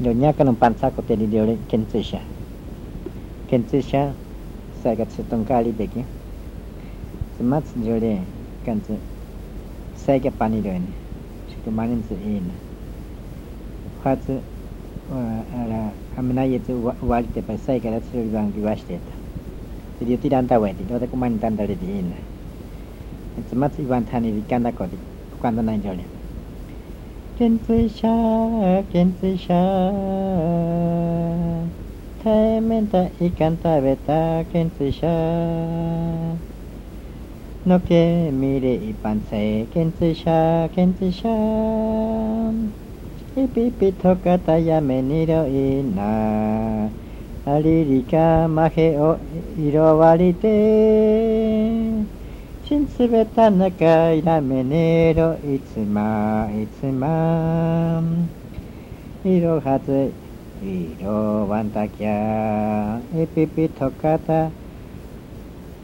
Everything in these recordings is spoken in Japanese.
Nyonya kan empat sah kau tadi dia oleh Kensisha. Saya kat setong kali dek. Ya. Semat dia oleh Saya kat pani dia ni. Cukup manis eh, tu in. Kat tu ada amna ye tu wal te pas saya kat tu bang diwas te. Jadi tidak dan tawe ni. Dia tak manis dari dia in. Semat Ivan tani di kanda kau di. Kau kanda nanti. Oleh. 见最下，见最下。対面だいかん食べたけんつしゃのけみれいぱんせけんつしゃけんつしゃ新んすべたなかいらめねろいつまいつまいろはずいろわんだきゃ。いぴぴとかた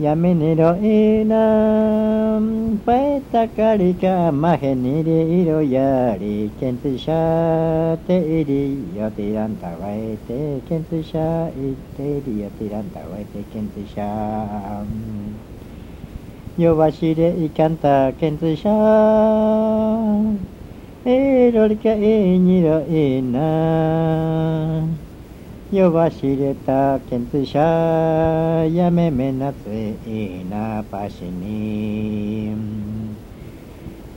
やめねろいな。ばえたかりがまへにりいろやりけんつしゃていりよてらんだわいてけんつしゃいていりよてらんだわいてけんつしゃランタワイテケンツシャ弱しれいかんたけんつしゃえろりかえにろいな。弱しれたけんつしゃやめめなついな。ぱしに。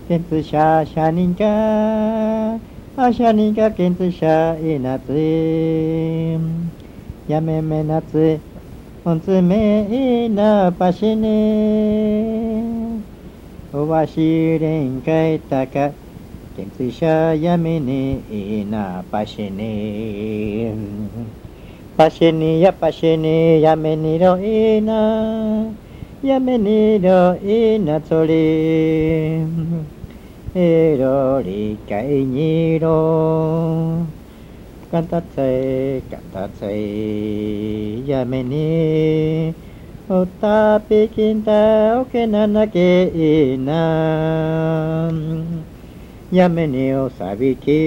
けんつしゃしゃにんか。あしゃにんかけんつしゃいなつやめめなつおつめなぱしねおわしれんかいたかけんつしゃやめねいなぱしねぱしにやぱしにやめにろいなやめにろいなつりえろりかいにろ กันตัดใจกันตัดใจยาไม่นีโอตาปีกินตาโอเคนันาเกอีนายาเมนีโอสาบิกิ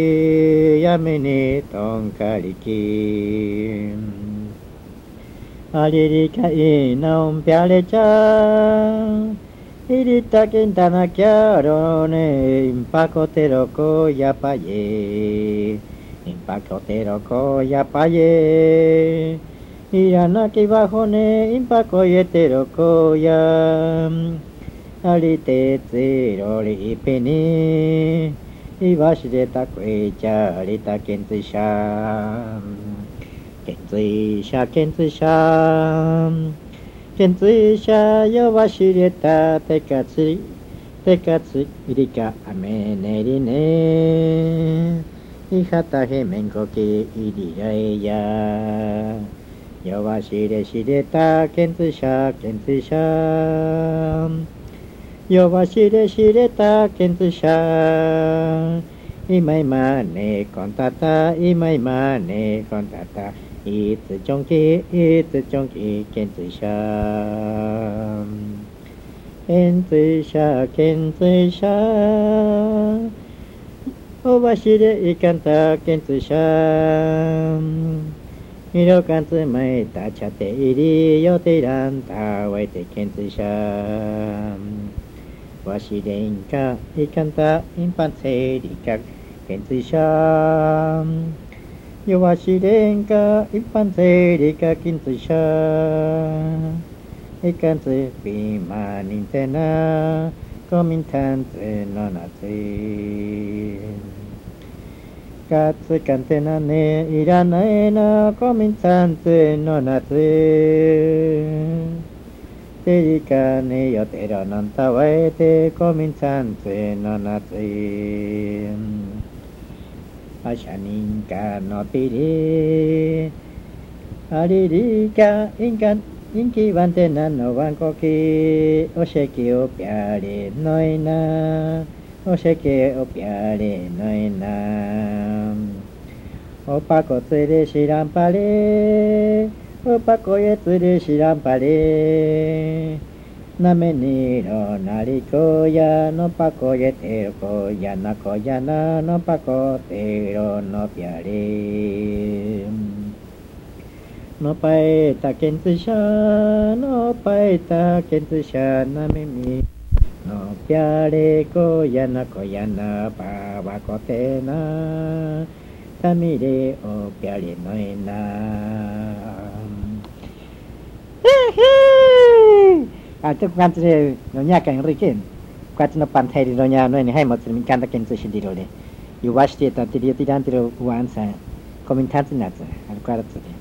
ยาเมนีตองคาลิกิอาริริกาอินอมเปียเลจาอิริตากินตานาคิาโรเนอิมปาโคเตโรโกยาปาเย irana que bajo ne impaco yetero koya alite tsiro ri peni ibashi de ta kwecha alita kentisha. Kentisha, kentisha. Kentisha, yo bashi de ta tekatsi tekatsi irika ameneri ne いはたへめんこきいりらえや。よわしれしれたけんつしゃけんつしゃ。よわしれしれたけんつしゃ。いまいまねこんたた。いまいまねこんたた。いつちょんきいつちょんきけんつしゃ。けんつしゃけんつしゃ。おばしれいかんたけんつしゃん。いろかんつまいたちゃていりよていらんたわいてけんつしゃん。わしれんかいかんたいんぱんせいりかけんつしゃん。よわしれんかいっぱんせいりかけんつしゃん。いかんつびまにんてな。Becoming tense in non-athene. かつかんなねいらないなコミンさんつの夏ていかねよてろなんたわえてコミンさんつの夏あしゃにんかのぴりありりかいんか人気番手なのワンコキおしゃきおぴゃれのいな。おしゃきおぴゃれのいな。おぱこつれしらんぱれおぱこえつれしらんぱれなめにろなりこやのぱこえてろこやなこやなのぱこてろのぴゃれ。no paita kensha no paita kensha na mimi no kyare ko yana ko yana pa wa ko te na tamire o kyare no ena Atuk pantai nonya kan rikin. Kuatna pantai di nonya no ini hai maksud min kanta kensu shindiro le. Yuwashi ta tidiro tidantiro wansa. Komintansi natsa. Alkuaratsu de.